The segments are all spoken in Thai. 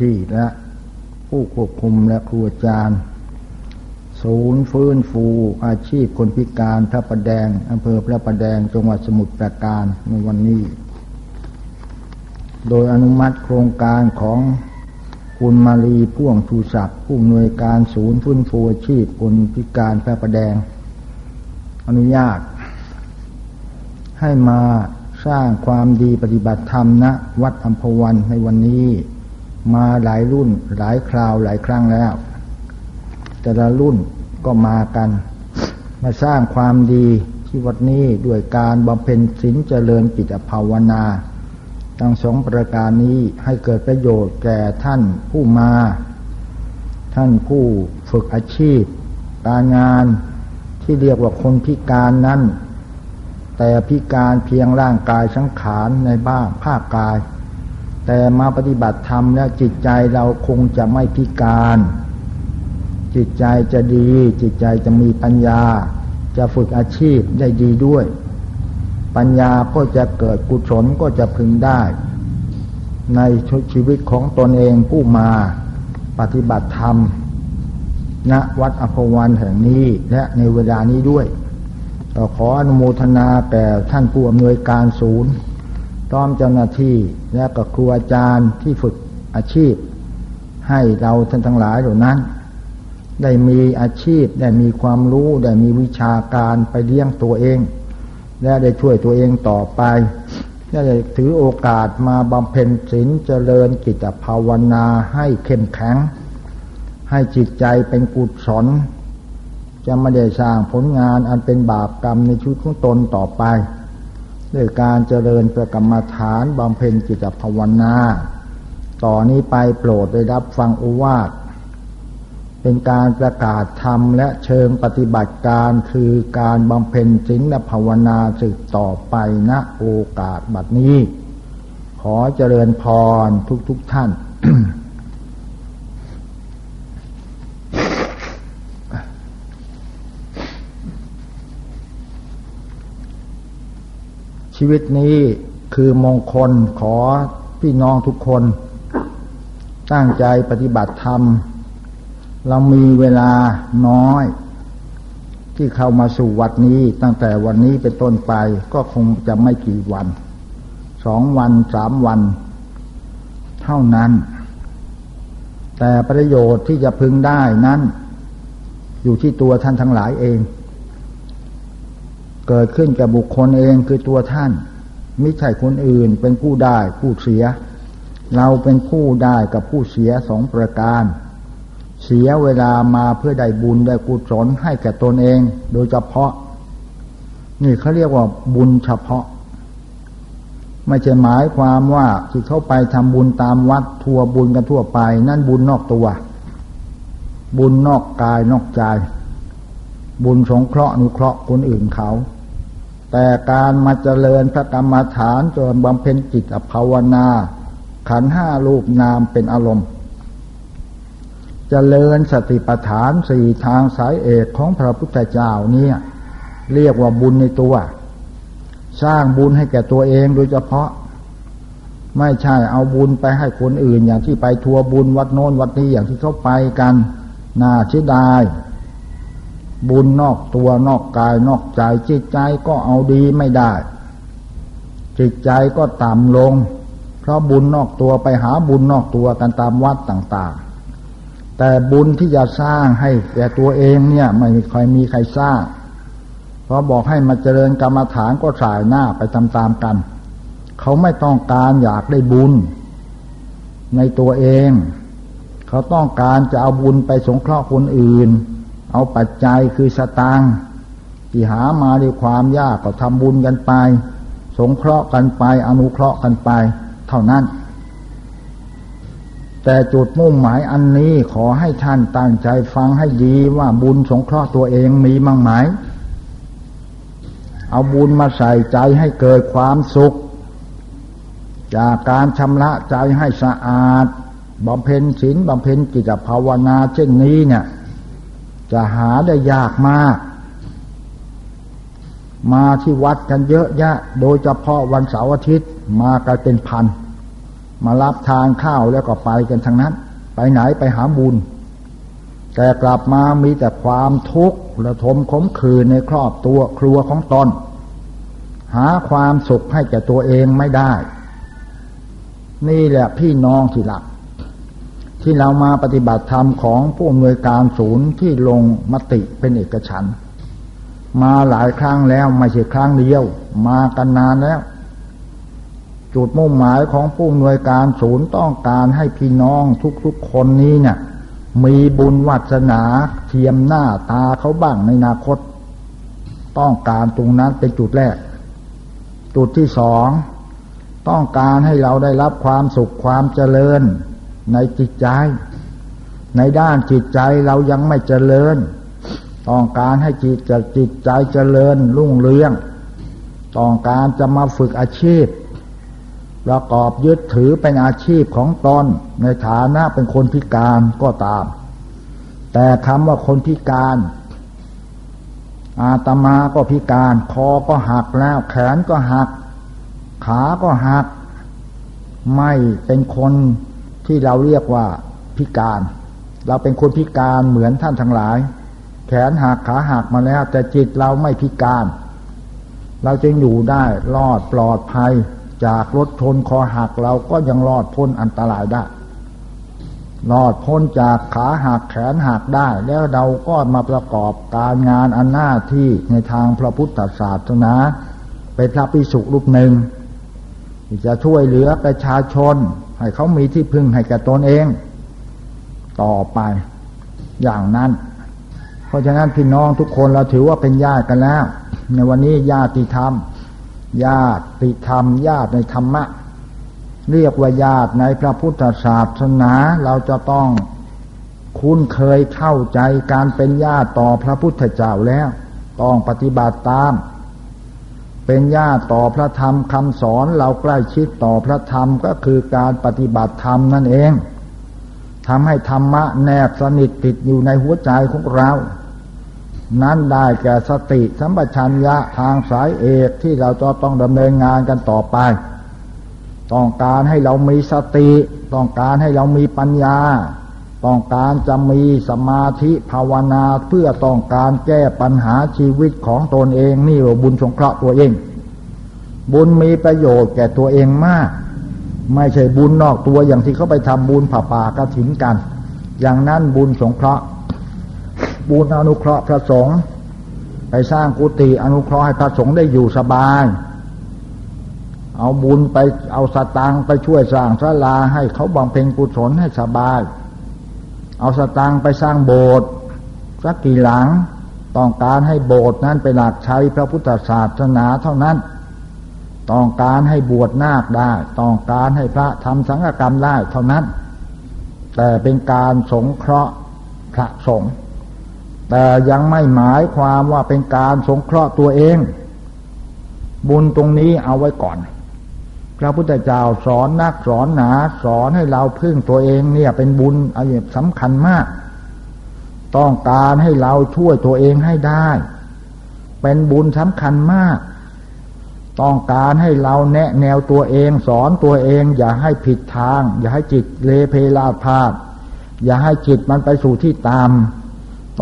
ที่และผู้ควบคุมและครูอาจารย์ ศูนย์ฟื้นฟูอาชีพคนพิการพระประแดงอำเภอพระประแดงจังหวัดสมุทรปราการในวันนี้ โดยอนุมัติโครงการของคุณมารีพ่วงทูศักดิ์ผู้อำนวยการศูนย์ฟื้นฟูอาชีพคนพิการพระประแดง อนุญาต ให้มาสร้างความดีปฏิบัติธรรมณวัดอัมพวันในวันนี้ มาหลายรุ่นหลายคราวหลายครั้งแล้ว แต่ละรุ่นก็มากัน มาสร้างความดีที่วัดนี้ด้วยการบำเพ็ญศีลเจริญจิตภาวนาทั้งสองประการนี้ให้เกิดประโยชน์แก่ท่านผู้มา ท่านผู้ฝึกอาชีพ การงานที่เรียกว่าคนพิการนั้น แต่พิการเพียงร่างกายสังขารในบ้างภาคกาย แต่มาปฏิบัติธรรมแล้วจิตใจเราคงจะไม่พิการ จิตใจจะดี จิตใจจะมีปัญญา จะฝึกอาชีพได้ดีด้วย ปัญญาก็จะเกิดกุศลก็จะพึงได้ ในชีวิตของตนเองผู้มาปฏิบัติธรรมณวัดอภวันแห่งนี้และในเวลานี้ด้วยขออนุโมทนาแก่ท่านผู้อำนวยการศูนย์ พร้อมเจ้าหน้าที่และกับครูอาจารย์ที่ฝึกอาชีพ ให้เราท่านทั้งหลายเหล่านั้น ได้มีอาชีพได้มีความรู้ได้มีวิชาการไปเลี้ยงตัวเอง และได้ช่วยตัวเองต่อไปและได้ถือโอกาสมาบำเพ็ญศีลเจริญกิจภาวนาให้เข้มแข็ง ให้จิตใจเป็นกุศลจะไม่ได้สร้างผลงานอันเป็นบาปกรรมในชีวิตของตนต่อไป ด้วยการเจริญประกรรมฐานบำเพ็ญจิตภาวนา ต่อนนี้ไปโปรดได้รับฟังอุวาทเป็นการประกาศธรรมและเชิงปฏิบัติการคือการบำเพ็ญศีลและภาวนาสืบต่อไปณโอกาสบัดนี้ ขอเจริญพรทุกทุกท่าน ชีวิตนี้คือมงคลขอพี่น้องทุกคน ตั้งใจปฏิบัติธรรม เรามีเวลาน้อย ที่เข้ามาสู่วัดนี้ ตั้งแต่วันนี้เป็นต้นไปก็คงจะไม่กี่วันสองวันสามวัน เท่านั้น แต่ประโยชน์ที่จะพึงได้นั้น อยู่ที่ตัวท่านทั้งหลายเอง เกิดขึ้นกับบุคคลเองคือตัวท่านไม่ใช่คนอื่นเป็นผู้ได้ผู้เสีย เราเป็นผู้ได้กับผู้เสียสองประการ เสียเวลามาเพื่อได้บุญได้กุศลให้แก่ตนเอง โดยเฉพาะ นี่เขาเรียกว่าบุญเฉพาะ ไม่ใช่หมายความว่าที่เข้าไปทำบุญตามวัดทัวบุญกันทั่วไป นั่นบุญนอกตัว บุญนอกกายนอกใจ บุญสงเคราะห์นุเคราะห์คนอื่นเขา แต่การมาเจริญพระกรรมฐานจนบำเพ็ญจิตภาวนา ขันห้ารูปนามเป็นอารมณ์จเจริญสติปัฏฐานสี่ทางสายเอกของพระพุทธเจ้าเนี่ยเรียกว่าบุญในตัว สร้างบุญให้แก่ตัวเองโดยเฉพาะ ไม่ใช่เอาบุญไปให้คนอื่น อย่างที่ไปทัวร์บุญวัดโน้นวัดนี้อย่างที่เขาไปกันน่าเสียดาย บุญนอกตัวนอกกายนอกใจจิตใจก็เอาดีไม่ได้ จิตใจก็ต่ำลง เพราะบุญนอกตัวไปหาบุญนอกตัวกันตามวัดต่างๆ แต่บุญที่จะสร้างให้แก่ตัวเองเนี่ยไม่ค่อยมีใครสร้าง เพราะบอกให้มาเจริญกรรมฐานก็สายหน้าไปตามๆกัน เขาไม่ต้องการอยากได้บุญ ในตัวเอง เขาต้องการจะเอาบุญไปสงเคราะห์คนอื่น เอาปัจจัยคือสตางค์ที่หามาด้วยความยากก็ทำบุญกันไป สงเคราะห์กันไป อนุเคราะห์กันไป เท่านั้น แต่จุดมุ่งหมายอันนี้ขอให้ท่านตั้งใจฟังให้ดีว่าบุญสงเคราะห์ตัวเองมีมั่งไหมเอาบุญมาใส่ใจให้เกิดความสุข จากการชำระใจให้สะอาดบำเพ็ญศีลบำเพ็ญกิจภาวนาเช่นนี้เนี่ย จะหาได้ยากมาก มาที่วัดกันเยอะแยะ โดยเฉพาะวันเสาร์อาทิตย์มากันเป็นพัน มารับทานข้าวแล้วก็ไปกันทั้งนั้น ไปไหนไปหาบุญ แต่กลับมามีแต่ความทุกข์ระทมขมขื่นในครอบตัวครัวของตนหาความสุขให้แก่ตัวเองไม่ได้ นี่แหละพี่น้องที่หลัก ที่เรามาปฏิบัติธรรมของผู้อำนวยการศูนย์ที่ลงมติเป็นเอกฉัน มาหลายครั้งแล้วไม่ใช่ครั้งเดียว มากันนานแล้ว จุดมุ่งหมายของผู้หน่วยการศูนย์ต้องการให้พี่น้องทุกๆคนนี้เนี่ยมีบุญวัสนาเทียมหน้าตาเขาบ้างในอนาคต ต้องการตรงนั้นเป็นจุดแรก จุดที่สอง ต้องการให้เราได้รับความสุขความเจริญ ในจิตใจ ในด้านจิตใจเรายังไม่เจริญ ต้องการให้จิตจิตใจเจริญรุ่งเรือง ต้องการจะมาฝึกอาชีพ ประกอบยึดถือเป็นอาชีพของตนในฐานะเป็นคนพิการก็ตาม แต่คำว่าคนพิการอาตมาก็พิการคอก็หักแล้ว แขนก็หัก ขาก็หัก ไม่เป็นคน ที่เราเรียกว่าพิการ เราเป็นคนพิการเหมือนท่านทั้งหลาย แขนหักขาหักมาแล้ว แต่จิตเราไม่พิการ เราจึงอยู่ได้รอดปลอดภัย จากรถชนคอหักเราก็ยังรอดพ้นอันตรายได้รอดพ้นจากขาหักแขนหักได้ แล้วเราก็มาประกอบการงานอันหน้าที่ในทางพระพุทธศาสนาเป็นพระพิสุรูปหนึ่งจะช่วยเหลือประชาชน ให้เขามีที่พึ่งให้แก่ตนเอง ต่อไปอย่างนั้น เพราะฉะนั้นพี่น้องทุกคนเราถือว่าเป็นญาติกันแล้ว ในวันนี้ญาติธรรม ญาติธรรม ญาติในธรรมะ เรียกว่าญาติในพระพุทธศาสนาเราจะต้องคุ้นเคยเข้าใจการเป็นญาติต่อพระพุทธเจ้าแล้ว ต้องปฏิบัติตาม เป็นญาติต่อพระธรรมคำสอนเราใกล้ชิดต่อพระธรรมก็คือการปฏิบัติธรรมนั่นเองทำให้ธรรมะแนบสนิทติดอยู่ในหัวใจของเรา นั้นได้แก่สติสัมปชัญญะทางสายเอกที่เราจะต้องดำเนินงานกันต่อไป ต้องการให้เรามีสติ ต้องการให้เรามีปัญญา ต้องการจะมีสมาธิภาวนาเพื่อต้องการแก้ปัญหาชีวิตของตนเองนี่ว่าบุญสงเคราะห์ตัวเอง บุญมีประโยชน์แก่ตัวเองมาก ไม่ใช่บุญนอกตัวอย่างที่เขาไปทำบุญผ่าป่ากระถินกัน อย่างนั้นบุญสงเคราะห์ บุญอนุเคราะห์พระสงฆ์ไปสร้างกุฏิอนุเคราะห์ให้พระสงฆ์ได้อยู่สบายเอาบุญไปเอาสตางค์ไปช่วยสร้างศาลาให้เขาบำเพ็ญกุศลให้สบาย เอาสตางค์ไปสร้างโบสถ์สักกี่หลังต้องการให้โบสถ์นั้นเป็นหลักใช้พระพุทธศาสนาเท่านั้น ต้องการให้บวชนาคได้ ต้องการให้พระทำสังฆกรรมได้เท่านั้น แต่เป็นการสงเคราะห์พระสงฆ์แต่ยังไม่หมายความว่าเป็นการสงเคราะห์ตัวเอง บุญตรงนี้เอาไว้ก่อน พระพุทธเจ้าสอนนักสอนหนา สอนให้เราพึ่งตัวเองเนี่ยเป็นบุญอะไรสำคัญมาก ต้องการให้เราช่วยตัวเองให้ได้ เป็นบุญสำคัญมาก ต้องการให้เราแนะแนวตัวเองสอนตัวเอง อย่าให้ผิดทาง อย่าให้จิตเลเพลาพาดอย่าให้จิตมันไปสู่ที่ตาม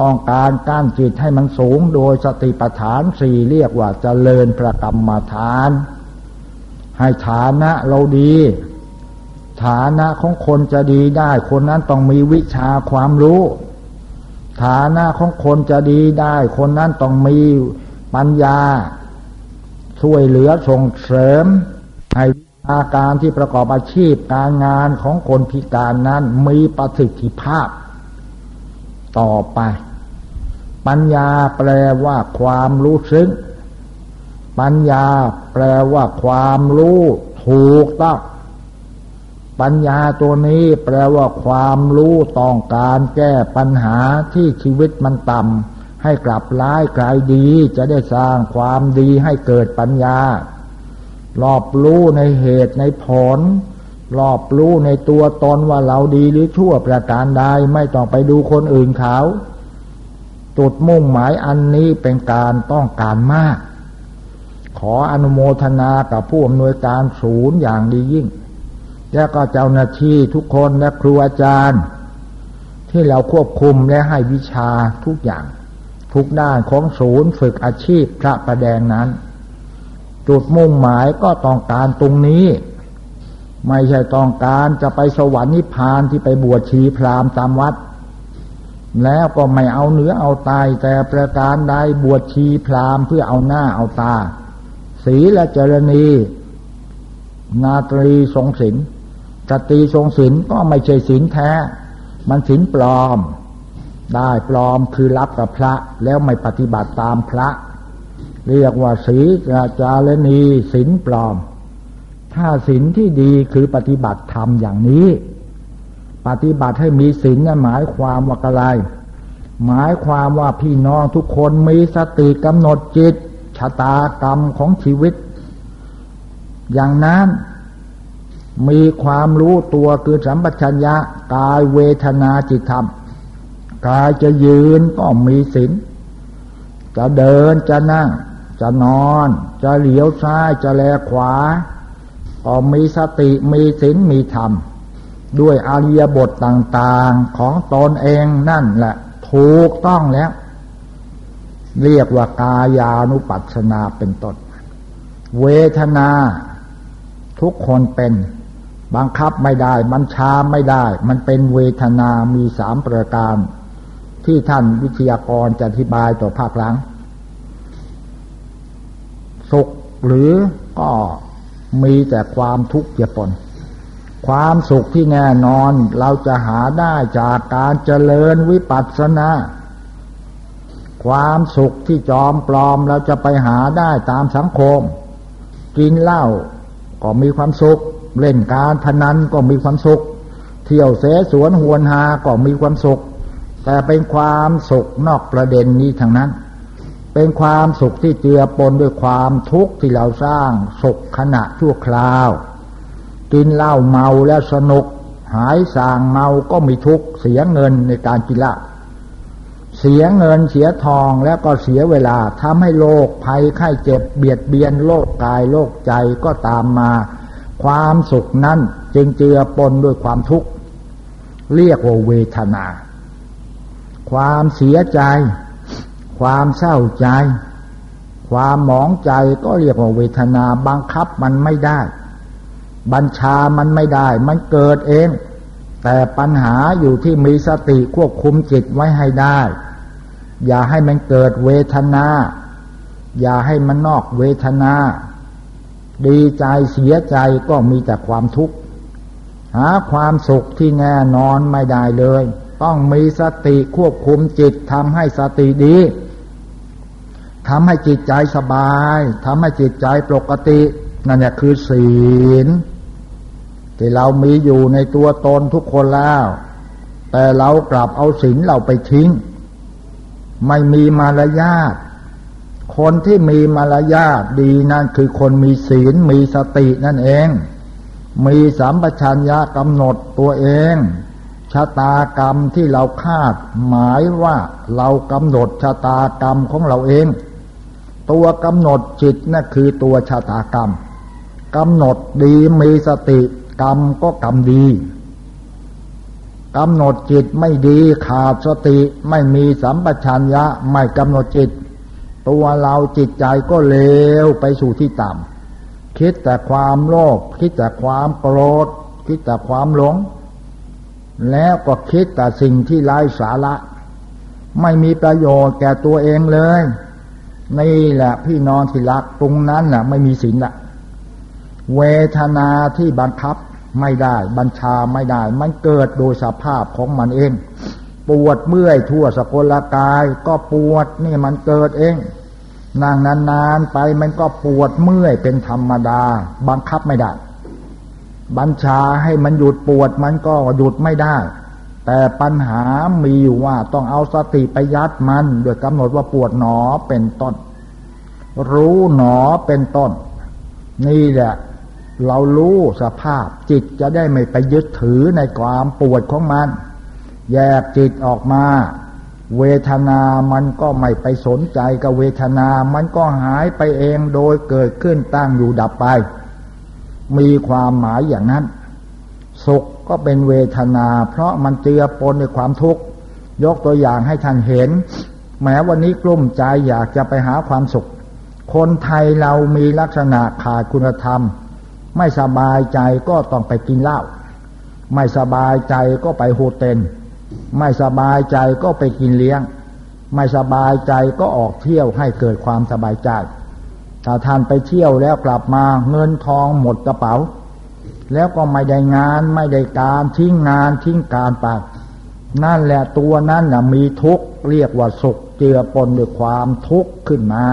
ต้องการก้านจิตให้มันสูงโดยสติปัฏฐานสี่เรียกว่าจเจริญประกรรมฐาน ให้ฐานะเราดี ฐานะของคนจะดีได้ คนนั้นต้องมีวิชาความรู้ ฐานะของคนจะดีได้ คนนั้นต้องมีปัญญา ช่วยเหลือส่งเสริม ให้อาการที่ประกอบอาชีพการงานของคนพิการนั้นมีประสิทธิภาพ ต่อไป ปัญญาแปลว่าความรู้ซึ้ง ปัญญาแปลว่าความรู้ถูกต้องปัญญาตัวนี้แปลว่าความรู้ต้องการแก้ปัญหาที่ชีวิตมันต่ำให้กลับร้ายกลายดีจะได้สร้างความดีให้เกิดปัญญารอบรู้ในเหตุในผล รอบรู้ในตัวตนว่าเราดีหรือชั่วประการใดไม่ต้องไปดูคนอื่นเขาจุดมุ่งหมายอันนี้เป็นการต้องการมาก ขออนุโมทนากับผู้อำนวยการศูนย์อย่างดียิ่ง แล้วก็เจ้าหน้าที่ทุกคนและครูอาจารย์ ที่เราควบคุมและให้วิชาทุกอย่าง ทุกด้านของศูนย์ฝึกอาชีพพระประแดงนั้น จุดมุ่งหมายก็ต้องการตรงนี้ ไม่ใช่ต้องการจะไปสวรรค์นิพพานที่ไปบวชชีพรามตามวัดแล้วก็ไม่เอาเนื้อเอาตายแต่ประการใดบวชชีพรามเพื่อเอาหน้าเอาตา ศีและเจรณี นาตรีทรงศิลสตรีทรงศีลก็ไม่ใช่ศีลแท้ มันศีลปลอม ได้ปลอมคือรับกับพระแล้วไม่ปฏิบัติตามพระ เรียกว่าศีลจารณีศีลปลอม ถ้าศีลที่ดีคือปฏิบัติธรรมอย่างนี้ ปฏิบัติให้มีศีลหมายความว่าอะไรหมายความว่าพี่น้องทุกคนมีสติกำหนดจิต ชะตากรรมของชีวิต อย่างนั้นมีความรู้ตัวคือสัมปชัญญะกายเวทนาจิตธรรม กายจะยืนก็มีศีลจะเดินจะนั่ง จะนอน จะเหลียวซ้ายจะแลขวาก็มีสติมีศีลมีธรรม ด้วยอริยบทต่าง ๆของตนเองนั่นแหละ ถูกต้องแล้ว เรียกว่ากายานุปัสนาเป็นต้น เวทนาทุกคนเป็นบังคับไม่ได้บัญชาไม่ได้ มันเป็นเวทนามีสามประการ ที่ท่านวิทยากรจะอธิบายต่อภาคหลัง สุขหรือก็มีแต่ความทุกข์เกี่ยปนความสุขที่แน่นอนเราจะหาได้จากการเจริญวิปัสสนา ความสุขที่จอมปลอมเราจะไปหาได้ตามสังคม กินเหล้าก็มีความสุข เล่นการพนันก็มีความสุข เที่ยวเสสวนหวนหาก็มีความสุข แต่เป็นความสุขนอกประเด็นนี้ทางนั้น เป็นความสุขที่เจือปนด้วยความทุกข์ที่เราสร้างสุขขณะชั่วคราว กินเหล้าเมาแล้วสนุก หายสางเมาก็มีทุกข์เสียเงินในการกินเหล้า เสียเงินเสียทองแล้วก็เสียเวลาทำให้โรคภัยไข้เจ็บเบียดเบียนโรคกายโรคใจก็ตามมา ความสุขนั้นจึงเจือปนด้วยความทุกข์เรียกว่าเวทนา ความเสียใจ ความเศร้าใจ ความหมองใจก็เรียกว่าเวทนาบังคับมันไม่ได้ บัญชามันไม่ได้ มันเกิดเองแต่ปัญหาอยู่ที่มีสติควบคุมจิตไว้ให้ได้ อย่าให้มันเกิดเวทนา อย่าให้มันนอกเวทนา ดีใจเสียใจก็มีแต่ความทุกข์ หาความสุขที่แน่นอนไม่ได้เลย ต้องมีสติควบคุมจิตทำให้สติดีทำให้จิตใจสบายทำให้จิตใจปกตินั่นแหละคือศีลที่เรามีอยู่ในตัวตนทุกคนแล้ว แต่เรากลับเอาศีลเราไปทิ้ง ไม่มีมารยาทคนที่มีมารยาทดีนั่นคือคนมีศีลมีสตินั่นเอง มีสัมปชัญญะกำหนดตัวเอง ชะตากรรมที่เราคาด หมายว่าเรากำหนดชะตากรรมของเราเอง ตัวกำหนดจิตนั่นคือตัวชะตากรรมกำหนดดีมีสติกรรมก็กรรมดี กำหนดจิตไม่ดีขาดสติไม่มีสัมปชัญญะไม่กำหนดจิต ตัวเราจิตใจก็เลวไปสู่ที่ต่ำคิดแต่ความโลภคิดแต่ความโกรธคิดแต่ความหลง แล้วก็คิดแต่สิ่งที่ไร้สาระ ไม่มีประโยชน์แก่ตัวเองเลย นี่แหละพี่น้องที่รักตรงนั้นน่ะ ไม่มีศีลละเวทนาที่บังคับ ไม่ได้ บัญชาไม่ได้ มันเกิดโดยสภาพของมันเอง ปวดเมื่อยทั่วสกลกาย ก็ปวดนี่มันเกิดเองนั่งนานๆไปมันก็ปวดเมื่อยเป็นธรรมดา บังคับไม่ได้ บัญชาให้มันหยุดปวดมันก็หยุดไม่ได้ แต่ปัญหามีอยู่ว่าต้องเอาสติไปยัดมัน โดยกำหนดว่าปวดหนอเป็นต้น รู้หนอเป็นต้น นี่แหละ เรารู้สภาพจิตจะได้ไม่ไปยึดถือในความปวดของมัน แยกจิตออกมา เวทนามันก็ไม่ไปสนใจกับเวทนา มันก็หายไปเองโดยเกิดขึ้นตั้งอยู่ดับไป มีความหมายอย่างนั้น สุขก็เป็นเวทนา เพราะมันเจือปนในความทุกข์ ยกตัวอย่างให้ท่านเห็น แม้วันนี้กลุ้มใจอยากจะไปหาความสุข คนไทยเรามีลักษณะขาดคุณธรรม ไม่สบายใจก็ต้องไปกินเหล้าไม่สบายใจก็ไปโฮเทลไม่สบายใจก็ไปกินเลี้ยง ไม่สบายใจก็ออกเที่ยวให้เกิดความสบายใจถ้าท่านไปเที่ยวแล้วกลับมาเงินทองหมดกระเป๋า แล้วก็ไม่ได้งานไม่ได้การทิ้งงานทิ้งการไปนั่นแหละตัวนั้นนะมีทุกข์เรียกว่าสุขเจือปนด้วยความทุกข์ขึ้นมา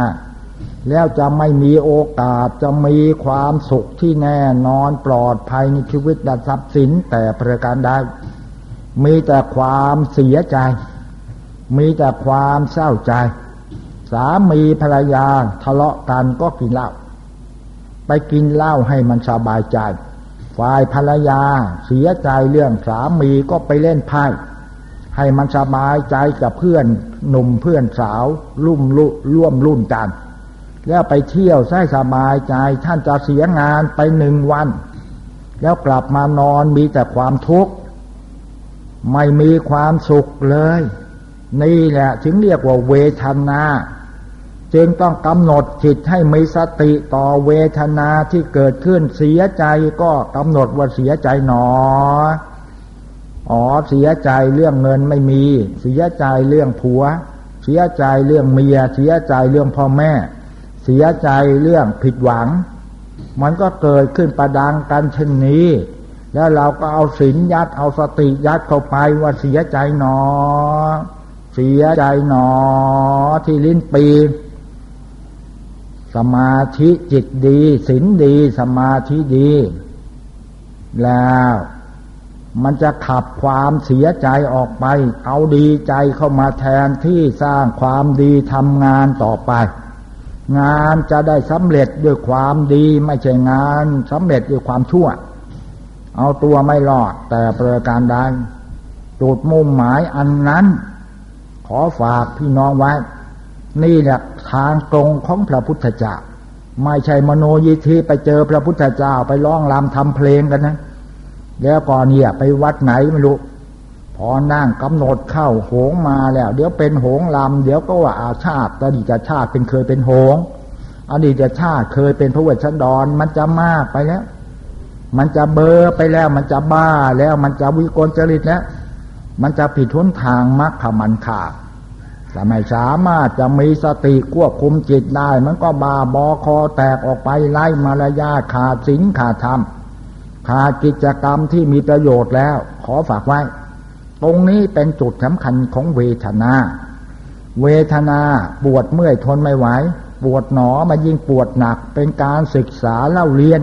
แล้วจะไม่มีโอกาสจะมีความสุขที่แน่นอนปลอดภัยในชีวิตและทรัพย์สินแต่ประการใดมีแต่ความเสียใจ มีแต่ความเศร้าใจ สามีภรรยาทะเลาะกันก็กินเหล้าไปกินเหล้าให้มันสบายใจ ฝ่ายภรรยาเสียใจเรื่องสามีก็ไปเล่นไพ่ให้มันสบายใจกับเพื่อนหนุ่มเพื่อนสาวรุ่มรุ่ร่วมรุ่นกัน แล้วไปเที่ยวใช้สบายใจท่านจะเสียงานไปหนึ่งวัน แล้วกลับมานอนมีแต่ความทุกข์ ไม่มีความสุขเลย นี่แหละถึงเรียกว่าเวทนาจึงต้องกำหนดจิตให้มีสติต่อเวทนาที่เกิดขึ้นเสียใจก็กำหนดว่าเสียใจหนอ อ๋อเสียใจเรื่องเงินไม่มี เสียใจเรื่องผัว เสียใจเรื่องเมีย เสียใจเรื่องพ่อแม่ เสียใจเรื่องผิดหวัง มันก็เกิดขึ้นประดังกันเช่นนี้ แล้วเราก็เอาศีลยัดเอาสติยัดเข้าไปว่าเสียใจหนอ เสียใจหนอที่ลิ้นปีสมาธิจิตดีศีลดีสมาธิดี แล้วมันจะขับความเสียใจออกไป เอาดีใจเข้ามาแทนที่สร้างความดีทำงานต่อไป งานจะได้สำเร็จด้วยความดี ไม่ใช่งานสำเร็จด้วยความชั่ว เอาตัวไม่รอดแต่ประการใดจุดมุ่งหมายอันนั้น ขอฝากพี่น้องไว้ นี่แหละทางตรงของพระพุทธเจ้าไม่ใช่มโนยิธิไปเจอพระพุทธเจ้าไปร้องรำทำเพลงกันนะ แล้วก่อนเนี่ย ไปวัดไหนไม่รู้ พอนั่งกำหนดเข้าโหงมาแล้ว เดี๋ยวเป็นโหงลำเดี๋ยวก็ว่าอาชาติอดีตชาติเป็นเคยเป็นโหงอดีตชาติเคยเป็นพระเวชชันดรมันจะมากไปแล้ว มันจะเบอไปแล้ว มันจะบ้าแล้ว มันจะวิกลจริตแล้วมันจะผิดทุนทางมรรคมันขาดแต่ไม่สามารถจะมีสติควบคุมจิตได้ มันก็บาบอคอแตกออกไปไล่มารยาขาดสินขาดธรรมขาดกิจกรรมที่มีประโยชน์แล้ว ขอฝากไว้ ตรงนี้เป็นจุดสำคัญของเวทนา เวทนาปวดเมื่อยทนไม่ไหวปวดหนอมายิ่งปวดหนักเป็นการศึกษาเล่าเรียน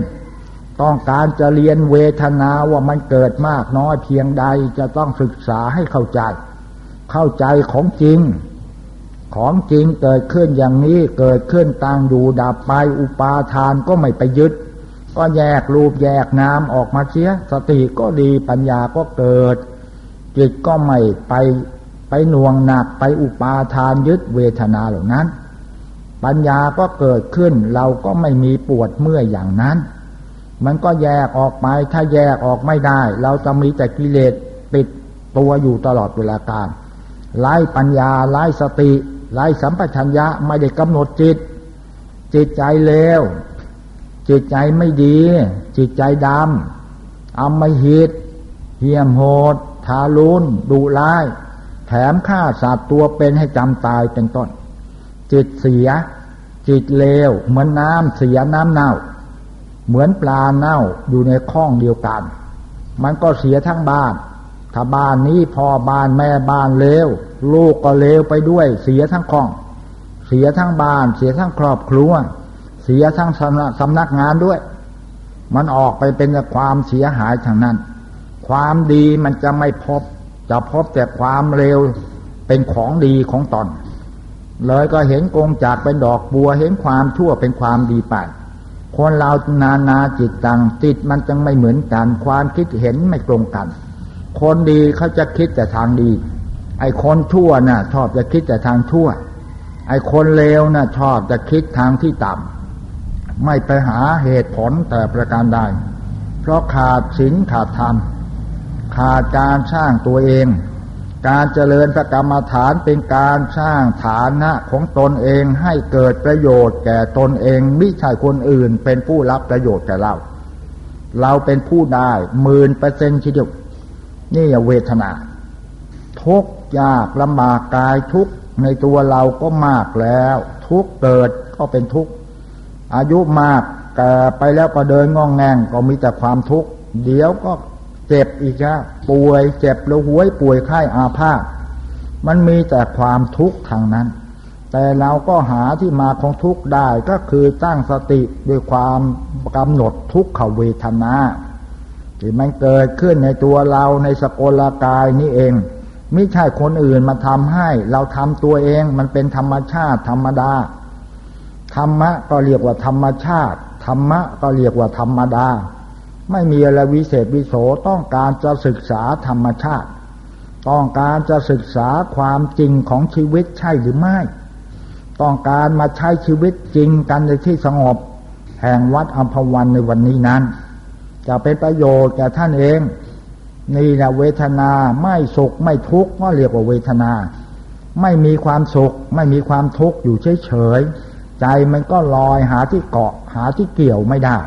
ต้องการจะเรียนเวทนาว่ามันเกิดมากน้อยเพียงใดจะต้องศึกษาให้เข้าใจ เข้าใจของจริง ของจริงเกิดขึ้นอย่างนี้เกิดขึ้นตั้งอยู่ดับไปอุปาทานก็ไม่ไปยึด ก็แยกรูปแยกนามออกมาเสียสติก็ดีปัญญาก็เกิด จิตก็ไม่ไปไปหน่วงหนักไปอุปาทานยึดเวทนาเหล่านั้น ปัญญาก็เกิดขึ้นเราก็ไม่มีปวดเมื่อยอย่างนั้น มันก็แยกออกไปถ้าแยกออกไม่ได้ เราจะมีแต่กิเลสปิดตัวอยู่ตลอดเวลาการไล่ปัญญาไล่สติไล่สัมปชัญญะไม่ได้กำหนดจิต จิตใจเลวจิตใจไม่ดี จิตใจดำอมหิตเหี่ยมโหด ทารุณดุร้าย แถมฆ่าสัตว์ตัวเป็นให้จำตายเป็นต้น จิตเสีย จิตเลว เหมือนน้ำเสียน้ำเน่า เหมือนปลาเน่าอยู่ในคลองเดียวกัน มันก็เสียทั้งบ้าน ถ้าบ้านนี้พ่อบ้านแม่บ้านเลว ลูกก็เลวไปด้วย เสียทั้งคลอง เสียทั้งบ้าน เสียทั้งครอบครัว เสียทั้งสำนักงานด้วย มันออกไปเป็นความเสียหายทางนั้น ความดีมันจะไม่พบ จะพบแต่ความเร็วเป็นของดีของตนเลยก็เห็นกงจากเป็นดอกบัวเห็นความชั่วเป็นความดีไปคนเรานานาจิตตังจิตมันจึงไม่เหมือนกัน ความคิดเห็นไม่ตรงกัน คนดีเขาจะคิดแต่ทางดี ไอ้คนชั่วน่ะ ชอบจะคิดแต่ทางชั่ว ไอ้คนเลวน่ะ ชอบจะคิดทางที่ต่ำไม่ไปหาเหตุผลแต่ประการใดเพราะขาดศีลขาดธรรม ขาดการสร้างตัวเอง การเจริญพระกรรมฐานเป็นการสร้างฐานะของตนเองให้เกิดประโยชน์แก่ตนเองไม่ใช่คนอื่นเป็นผู้รับประโยชน์แก่เรา เราเป็นผู้ได้หมื่นเปอร์เซ็นต์ทีเดียวนี่เวทนา ทุกยากลำบากกายทุกในตัวเราก็มากแล้ว ทุกเกิดก็เป็นทุกอายุมากแก่ไปแล้วก็เดินงองแงงก็มีแต่ความทุกข์เดี๋ยวก็ เจ็บอีกแล้วป่วยเจ็บแล้วหวยป่วยไข้อาพาธมันมีแต่ความทุกข์ทางนั้น แต่เราก็หาที่มาของทุกข์ได้ก็คือตั้งสติด้วยความกำหนดทุกขเวทนาที่มันเกิดขึ้นในตัวเราในสกลกายนี้เองไม่ใช่คนอื่นมาทำให้ เราทำตัวเองมันเป็นธรรมชาติธรรมดา ธรรมะก็เรียกว่าธรรมชาติ ธรรมะก็เรียกว่าธรรมดา ไม่มีอะไรวิเศษวิโสต้องการจะศึกษาธรรมชาติ ต้องการจะศึกษาความจริงของชีวิตใช่หรือไม่ ต้องการมาใช้ชีวิตจริงกันในที่สงบ แห่งวัดอัมพวันในวันนี้นั้น จะเป็นประโยชน์แก่ท่านเอง นี่แหละเวทนาไม่สุขไม่ทุกข์ก็เรียกว่าเวทนา ไม่มีความสุข ไม่มีความทุกข์อยู่เฉยๆใจมันก็ลอยหาที่เกาะหาที่เกี่ยวไม่ได้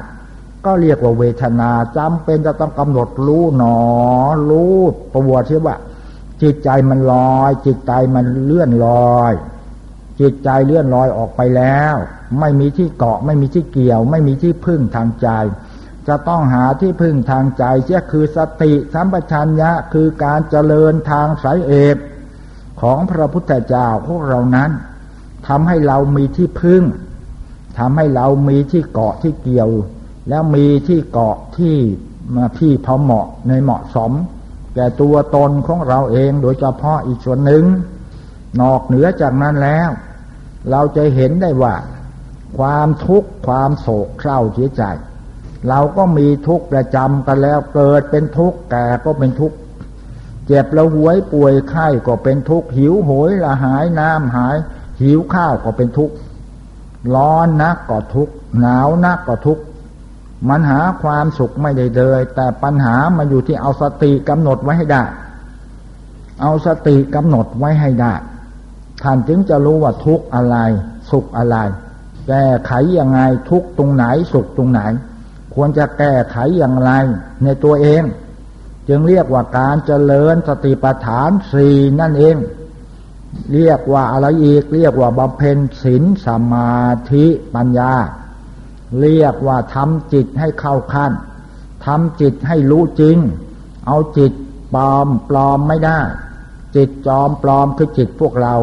ก็เรียกว่าเวทนาจำเป็นจะต้องกำหนดรู้หนอ รู้ตัวที่ว่า จิตใจมันลอย จิตใจมันเลื่อนลอย จิตใจเลื่อนลอยออกไปแล้ว ไม่มีที่เกาะไม่มีที่เกี่ยว ไม่มีที่พึ่งทางใจ จะต้องหาที่พึ่งทางใจเช่คือสติสัมปชัญญะคือการเจริญทางสายเอกของพระพุทธเจ้าพวกเรานั้นทำให้เรามีที่พึ่งทำให้เรามีที่เกาะที่เกี่ยว แล้วมีที่เกาะที่มาที่พอเหมาะในเหมาะสม แก่ตัวตนของเราเองโดยเฉพาะอีกส่วนหนึ่ง นอกเหนือจากนั้นแล้ว เราจะเห็นได้ว่า ความทุกข์ความโศกเศร้าเสียใจ เราก็มีทุกข์ประจำกันแล้วเกิดเป็นทุกข์แก่ก็เป็นทุกข์เจ็บแล้วหวยป่วยไข้ก็เป็นทุกข์หิวโหยละหายน้ำหาย หิวข้าวก็เป็นทุกข์ร้อนนักก็ทุกข์หนาวนักก็ทุกข์ มันหาความสุขไม่ได้เลย แต่ปัญหามาอยู่ที่เอาสติกำหนดไว้ให้ได้ เอาสติกำหนดไว้ให้ได้ ท่านจึงจะรู้ว่าทุกอะไร สุขอะไร แก้ไขยังไงทุกตรงไหนสุขตรงไหน ควรจะแก้ไขอย่างไรในตัวเอง จึงเรียกว่าการเจริญสติปัฏฐานสี่นั่นเอง เรียกว่าอะไรอีก เรียกว่าบำเพ็ญศีลสมาธิปัญญา เรียกว่าทำจิตให้เข้าขั้นทำจิตให้รู้จริง เอาจิตปลอมปลอมไม่ได้ จิตจอมปลอมคือจิตพวกเรา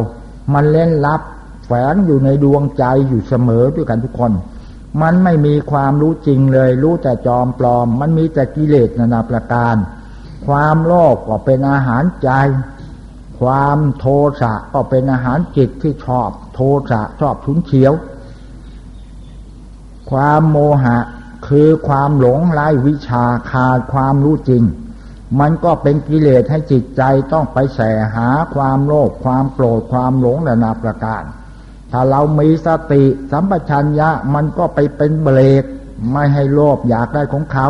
มันเล่นลับแฝงอยู่ในดวงใจอยู่เสมอด้วยกันทุกคน มันไม่มีความรู้จริงเลย รู้แต่จอมปลอม มันมีแต่กิเลสนานาประการ ความโลภก็เป็นอาหารใจ ความโทสะก็เป็นอาหารจิตที่ชอบ โทสะชอบทุนเฉียว ความโมหะคือความหลงไร้วิชาขาดความรู้จริง มันก็เป็นกิเลสให้จิตใจต้องไปแสหาความโลภความโกรธความหลงนานาประการ ถ้าเรามีสติสัมปชัญญะมันก็ไปเป็นเบรกไม่ให้โลภอยากได้ของเขา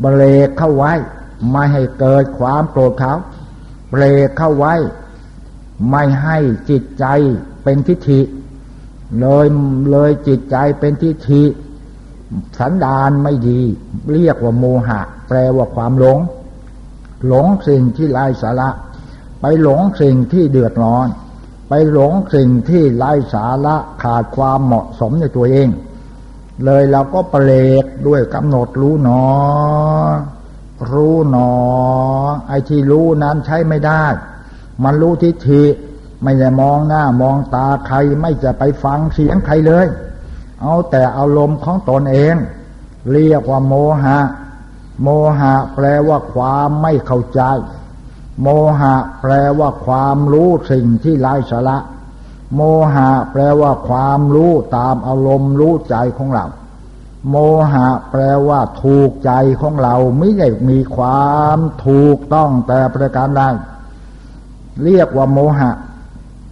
เบรกเข้าไว้ ไม่ให้เกิดความโกรธเขา เบรกเข้าไว้ ไม่ให้จิตใจเป็นทิฏฐิ เลยเลยจิตใจเป็นทิฏฐิสันดานไม่ดี เรียกว่าโมหะ แปลว่าความหลง หลงสิ่งที่ไร้สาระ ไปหลงสิ่งที่เดือดร้อน ไปหลงสิ่งที่ไร้สาระขาดความเหมาะสมในตัวเอง เลยเราก็เปลกด้วยกำหนดรู้หนอ รู้หนอ ไอ้ที่รู้นั้นใช้ไม่ได้ มันรู้ทิฏฐิ ไม่ได้มองหน้ามองตาใครไม่จะไปฟังเสียงใครเลย เอาแต่อารมณ์ของตนเอง เรียกว่าโมหะ โมหะแปลว่าความไม่เข้าใจ โมหะแปลว่าความรู้สิ่งที่ไร้สาระ โมหะแปลว่าความรู้ตามอารมณ์รู้ใจของเรา โมหะแปลว่าถูกใจของเราไม่ได้มีความถูกต้องแต่ประการใดเรียกว่าโมหะ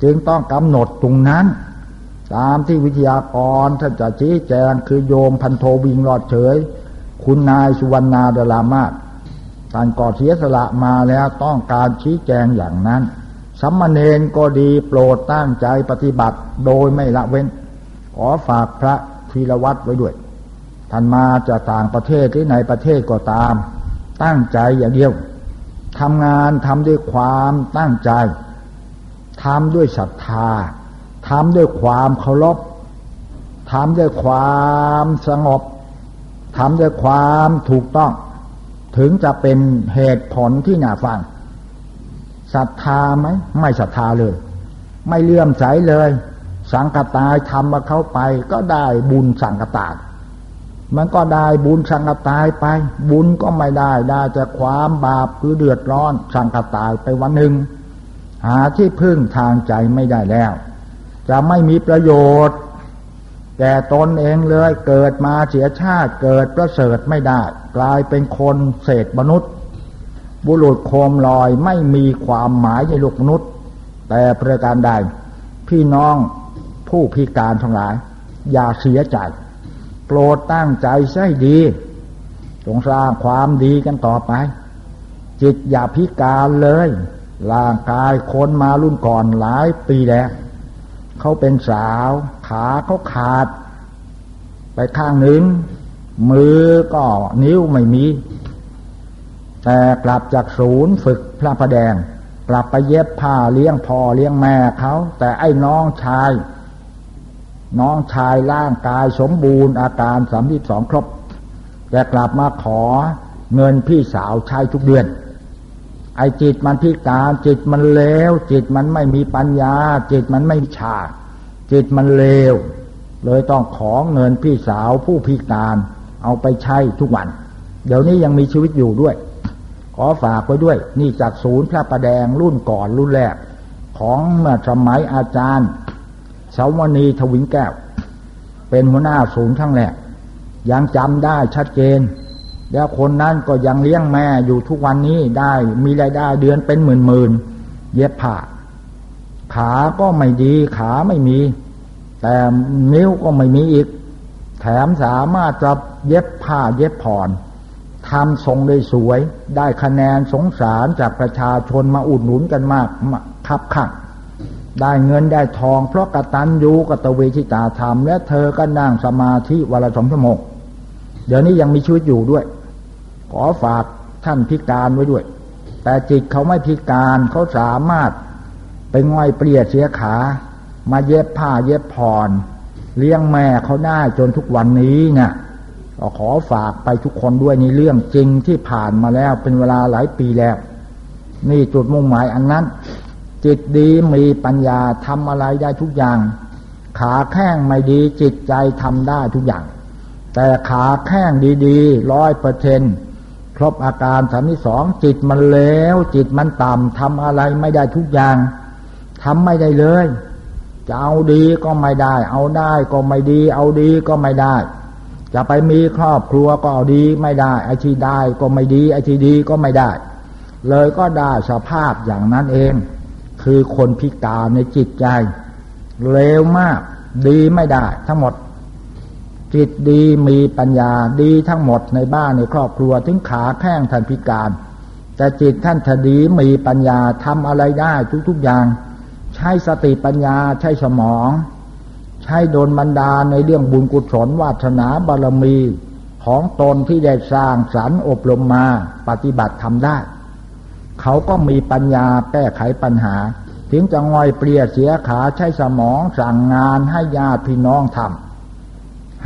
จึงต้องกำหนดตรงนั้น ตามที่วิทยากรท่านจะชี้แจงคือโยมพันโทวิงรอดเฉย คุณนายสุวรรณาดลามาศท่านก่อเสียสละมาแล้วต้องการชี้แจงอย่างนั้นสัมมาเนนก็ดีโปรดตั้งใจปฏิบัติโดยไม่ละเว้น ขอฝากพระธีรวัตรไว้ด้วย ท่านมาจากต่างประเทศหรือในประเทศก็ตาม ตั้งใจอย่างเดียวทำงานทำด้วยความตั้งใจ ทำด้วยศรัทธาทำด้วยความเคารพทำด้วยความสงบทำด้วยความถูกต้อง ถึงจะเป็นเหตุผลที่น่าฟังศรัทธาไหมไม่ศรัทธาเลย ไม่เลื่อมใสเลย สังกตายทำมาเข้าไป ก็ได้บุญสังกตายมันก็ได้บุญสังกตายไป บุญก็ไม่ได้ได้แต่ความบาปคือเดือดร้อนสังกตายไปวันหนึ่ง หาที่พึ่งทางใจไม่ได้แล้ว จะไม่มีประโยชน์แก่ตนเองเลยเกิดมาเสียชาติเกิดประเสริฐไม่ได้ กลายเป็นคนเศษมนุษย์ บุรุษโคมลอยไม่มีความหมายในโลกมนุษย์ แต่ประการใดพี่น้องผู้พิการทั้งหลาย อย่าเสียใจโปรดตั้งใจใช่ดีจงสร้างความดีกันต่อไป จิตอย่าพิการเลย ร่างกายคนมารุ่นก่อนหลายปีแล้วเขาเป็นสาว ขาเขาขาด ไปข้างหนึ่ง มือก็นิ้วไม่มี แต่กลับจากศูนย์ฝึกพระประแดง กลับไปเย็บผ้าเลี้ยงพ่อเลี้ยงแม่เขา แต่ไอ้น้องชาย น้องชายร่างกายสมบูรณ์อาการสามที่สองครบ แต่กลับมาขอเงินพี่สาวใช้ทุกเดือน ไอ้จิตมันพิการจิตมันเลวจิตมันไม่มีปัญญา จิตมันไม่ฉาจิตมันเลว เลยต้องขอเงินพี่สาวผู้พิการเอาไปใช้ทุกวัน เดี๋ยวนี้ยังมีชีวิตอยู่ด้วย ขอฝากไว้ด้วย นี่จากศูนย์พระประแดงรุ่นก่อนรุ่นแรก ของเมื่อสมัยอาจารย์สาวณีทวิงแก้ว เป็นหัวหน้าศูนย์ทั้งแรกยังจำได้ชัดเจน แล้วคนนั้นก็ยังเลี้ยงแม่อยู่ทุกวันนี้ได้มีรายได้เดือนเป็นหมื่นหมื่นเย็บผ้าขาก็ไม่ดีขาไม่มี แต่นิ้วก็ไม่มีอีก แถมสามารถจะเย็บผ้าเย็บผ่อนทำทรงได้สวย ได้คะแนนสงสารจากประชาชนมาอุดหนุนกันมากคับขังได้เงินได้ทองเพราะกตัญญูกตเวชิตาธรรม และเธอก็นั่งสมาธิวันละสองชั่วโมงเดี๋ยวนี้ยังมีชีวิตอยู่ด้วย ขอฝากท่านพิการไว้ด้วย แต่จิตเขาไม่พิการเขาสามารถไปง่อยเปลี่ยเสียขา มาเย็บผ้าเย็บผ่อน เลี้ยงแม่เขาได้จนทุกวันนี้เนี่ยก็ขอฝากไปทุกคนด้วยในเรื่องจริงที่ผ่านมาแล้วเป็นเวลาหลายปีแล้ว นี่จุดมุ่งหมายอันนั้น จิตดีมีปัญญาทำอะไรได้ทุกอย่าง ขาแข้งไม่ดีจิตใจทำได้ทุกอย่าง แต่ขาแข้งดีๆร้อยเปอร์เซน ครบอาการสามที่สองจิตมันเลวจิตมันต่ำทำอะไรไม่ได้ทุกอย่างทำไม่ได้เลย จะเอาดีก็ไม่ได้ เอาได้ก็ไม่ดี เอาดีก็ไม่ได้ จะไปมีครอบครัวก็เอาดีไม่ได้ไอที่ได้ก็ไม่ดีไอที่ดีก็ไม่ได้ เลยก็ได้สภาพอย่างนั้นเอง คือคนพิการในจิตใจเลวมาก ดีไม่ได้ ทั้งหมด จิตดีมีปัญญาดีทั้งหมดในบ้านในครอบครัวถึงขาแข้งท่านพิการ แต่จิตท่านถดีมีปัญญาทำอะไรได้ทุกๆอย่าง ใช้สติปัญญาใช้สมอง ใช้โดนบันดาในเรื่องบุญกุศลวาสนาบารมีของตนที่ได้สร้างสรรอบรมมาปฏิบัติทำได้ เขาก็มีปัญญาแก้ไขปัญหา ถึงจะง่อยเปลี่ยเสียขาใช้สมองสั่งงานให้ญาติพี่น้องทำ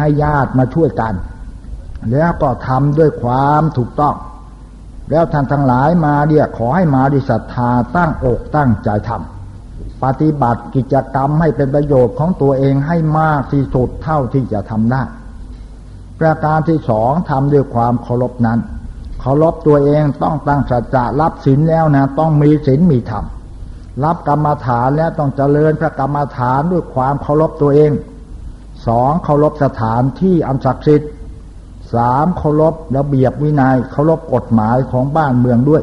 ให้ญาติมาช่วยกัน แล้วก็ทำด้วยความถูกต้อง แล้วท่านทั้งหลายมาเดียขอให้มาดิศรัทธาตั้งอกตั้งใจทำปฏิบัติกิจกรรมให้เป็นประโยชน์ของตัวเองให้มากที่สุดเท่าที่จะทำได้ประการที่สองทำด้วยความเคารพนั้นเคารพตัวเองต้องตั้งสัจจะรับศีลแล้วนะต้องมีศีลมีธรรมรับกรรมฐานแล้วต้องเจริญพระกรรมฐานด้วยความเคารพตัวเอง สองเคารพสถานที่อันศักดิ์สิทธิ์สามเคารพระเบียบวินยัยเคารพกฎหมายของบ้านเมืองด้วย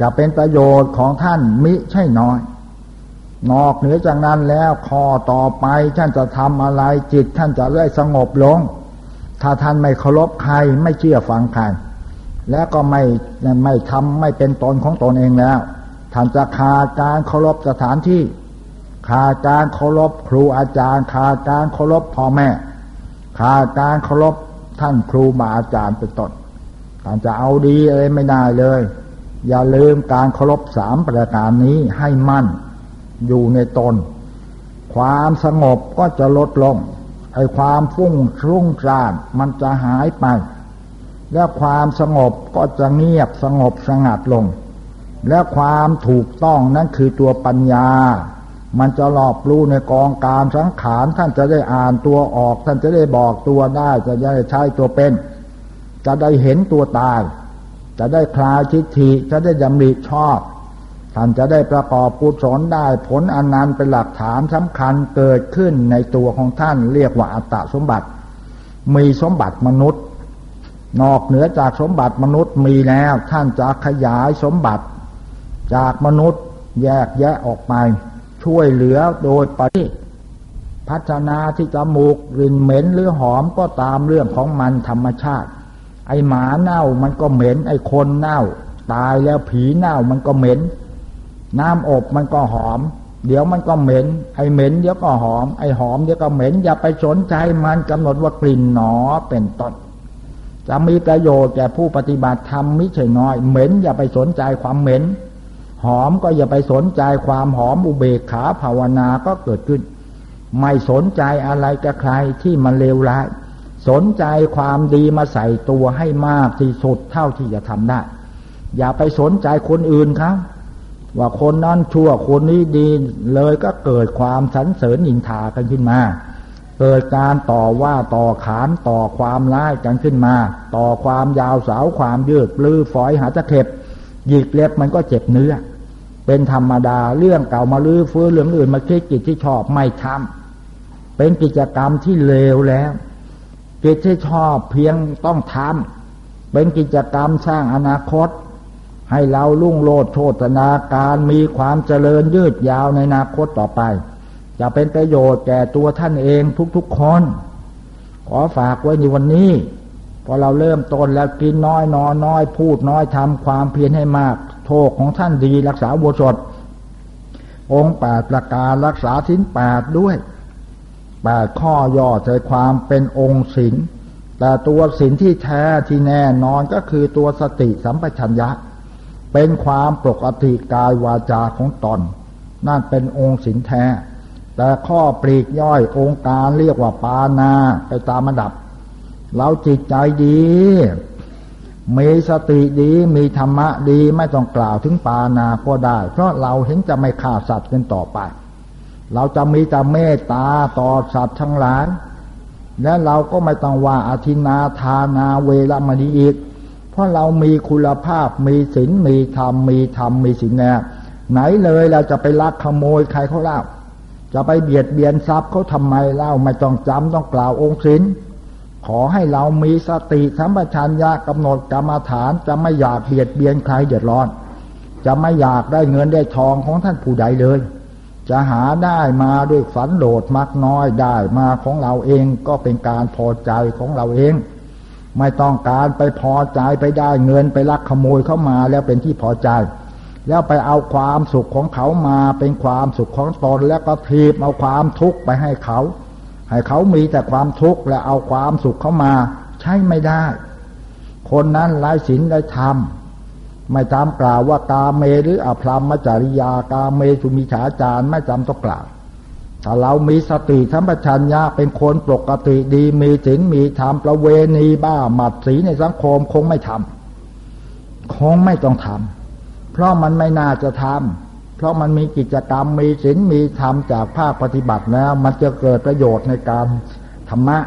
จะเป็นประโยชน์ของท่านมิใช่น้อย นอกเหนือจากนั้นแล้วข้อต่อไปท่านจะทำอะไรจิตท่านจะได้สงบลง ถ้าท่านไม่เคารพใครไม่เชื่อฟังใครแล้วก็ไม่ไม่ทำไม่เป็นตนของตนเองแล้ว ท่านจะขาดการเคารพสถานที่ ขาดการเคารพครูอาจารย์ ขาดการเคารพพ่อแม่ ขาดการเคารพท่านครูบาอาจารย์เป็นต้นท่านจะเอาดีอะไรไม่ได้เลย อย่าลืมการเคารพสามประการนี้ให้มั่นอยู่ในตน ความสงบก็จะลดลงไอ้ความฟุ้งรุ่งซ่านมันจะหายไป และความสงบก็จะเงียบสงบสงัดลง และความถูกต้องนั่นคือตัวปัญญา มันจะหลอบรู้ในกองการสังขารท่านจะได้อ่านตัวออก ท่านจะได้บอกตัวได้ จะได้ใช้ตัวเป็น จะได้เห็นตัวตาย จะได้คลายทิฏฐิจะได้ยำริชอบ ท่านจะได้ประกอบกุศลได้ผลอนนันต์เป็นหลักฐานสำคัญเกิดขึ้นในตัวของท่านเรียกว่าอัตตสมบัติ มีสมบัติมนุษย์ นอกเหนือจากสมบัติมนุษย์มีแล้วท่านจะขยายสมบัติ จากมนุษย์แยกแยะออกไป ช่วยเหลือโดยปฏิพัฒนาที่จมูกรินเหม็นหรือหอมก็ตามเรื่องของมันธรรมชาติ ไอหมาเน่ามันก็เหม็น ไอคนเน่า ตายแล้วผีเน่ามันก็เหม็น น้ำอบมันก็หอม เดี๋ยวมันก็เหม็น ไอเหม็นเดี๋ยวก็หอม ไอหอมเดี๋ยวก็เหม็น อย่าไปสนใจมันกำหนดว่ากลิ่นหนอเป็นต้นจะมีประโยชน์แก่ผู้ปฏิบัติธรรมมิใช่น้อย เหม็นอย่าไปสนใจความเหม็น หอมก็อย่าไปสนใจความหอมอุเบกขาภาวนาก็เกิดขึ้น ไม่สนใจอะไรกับใครที่มันเลวร้าย สนใจความดีมาใส่ตัวให้มากที่สุดเท่าที่จะทำได้ อย่าไปสนใจคนอื่นครับว่าคนนั้นชั่วคนนี้ดีเลยก็เกิดความสรรเสริญอินทากันขึ้นมา เกิดการต่อว่าต่อขานต่อความร้ายกันขึ้นมา ต่อความยาวสาวความยืดปลื้อฝอยหาตะเข็บหยิกเล็บมันก็เจ็บเนื้อ เป็นธรรมดาเรื่องเก่ามาลื้อฟื้นเรื่องอื่นมาคิดกิจที่ชอบไม่ทำเป็นกิจกรรมที่เลวแล้ว กิจที่ชอบเพียงต้องทำเป็นกิจกรรมสร้างอนาคต ให้เราลุ่งโลดโชตนาการมีความเจริญยืดยาวในอนาคตต่อไป จะเป็นประโยชน์แก่ตัวท่านเองทุกๆคนขอฝากไว้ในวันนี้พอเราเริ่มต้นแล้วกินน้อยนอนน้อยพูดน้อยทำความเพียรให้มาก โทษของท่านดีรักษาบัวสดองค์แปดประการรักษาทิ้นแปดด้วยแปดข้อย่อใจความเป็นองค์ศีลแต่ตัวศีลที่แท้ที่แน่นอนก็คือตัวสติสัมปชัญญะ เป็นความปกติกายวาจาของตนนั่นเป็นองค์สินแท้ แต่ข้อปลีกย่อยองค์การเรียกว่าปานาไปตามระดับ เราจิตใจดี มีสติดีมีธรรมะดีไม่ต้องกล่าวถึงปานาก็ได้ เพราะเราเห็นจะไม่ฆ่าสัตว์กันต่อไป เราจะมีแต่เมตตาต่อสัตว์ทั้งหลาย และเราก็ไม่ต้องว่าอธินาทานาเวรมณีอีก เพราะเรามีคุณภาพมีศีลมีธรรมมีธรรมมีศีลแน่ไหนเลยเราจะไปลักขโมยใครเขาเล่า จะไปเบียดเบียนทรัพย์เขาทำไมเล่าไม่ต้องจำต้องกล่าวองค์ศีล ขอให้เรามีสติสัมปชัญญะกำหนดกรรมฐานจะไม่อยากเบียดเบียนใครเดือดร้อน จะไม่อยากได้เงินได้ทองของท่านผู้ใดเลย จะหาได้มาด้วยฝันโดดมักน้อยได้มาของเราเองก็เป็นการพอใจของเราเอง ไม่ต้องการไปพอใจไปได้เงินไปลักขโมยเข้ามาแล้วเป็นที่พอใจ แล้วไปเอาความสุขของเขามาเป็นความสุขของตนแล้วก็ทีบเอาความทุกข์ไปให้เขา ให้เขามีแต่ความทุกข์และเอาความสุขเข้ามา ใช้ไม่ได้ คนนั้นไร้ศีลไร้ธรรมไม่ตามกล่าวว่ากาเมหรืออภรรมจริยากาเมสุมิฉาจารไม่จำต้องกล่าวถ้าเรามีสติธรรมชัญญาเป็นคนปกติดีมีศีลมีธรรมประเวณีบ้าหมัดสีในสังคมคงไม่ทำคงไม่ต้องทำเพราะมันไม่น่าจะทำ เพราะมันมีกิจกรรมมีศีลมีธรรมจากภาคปฏิบัติแล้ว มันจะเกิดประโยชน์ในการธรรมะ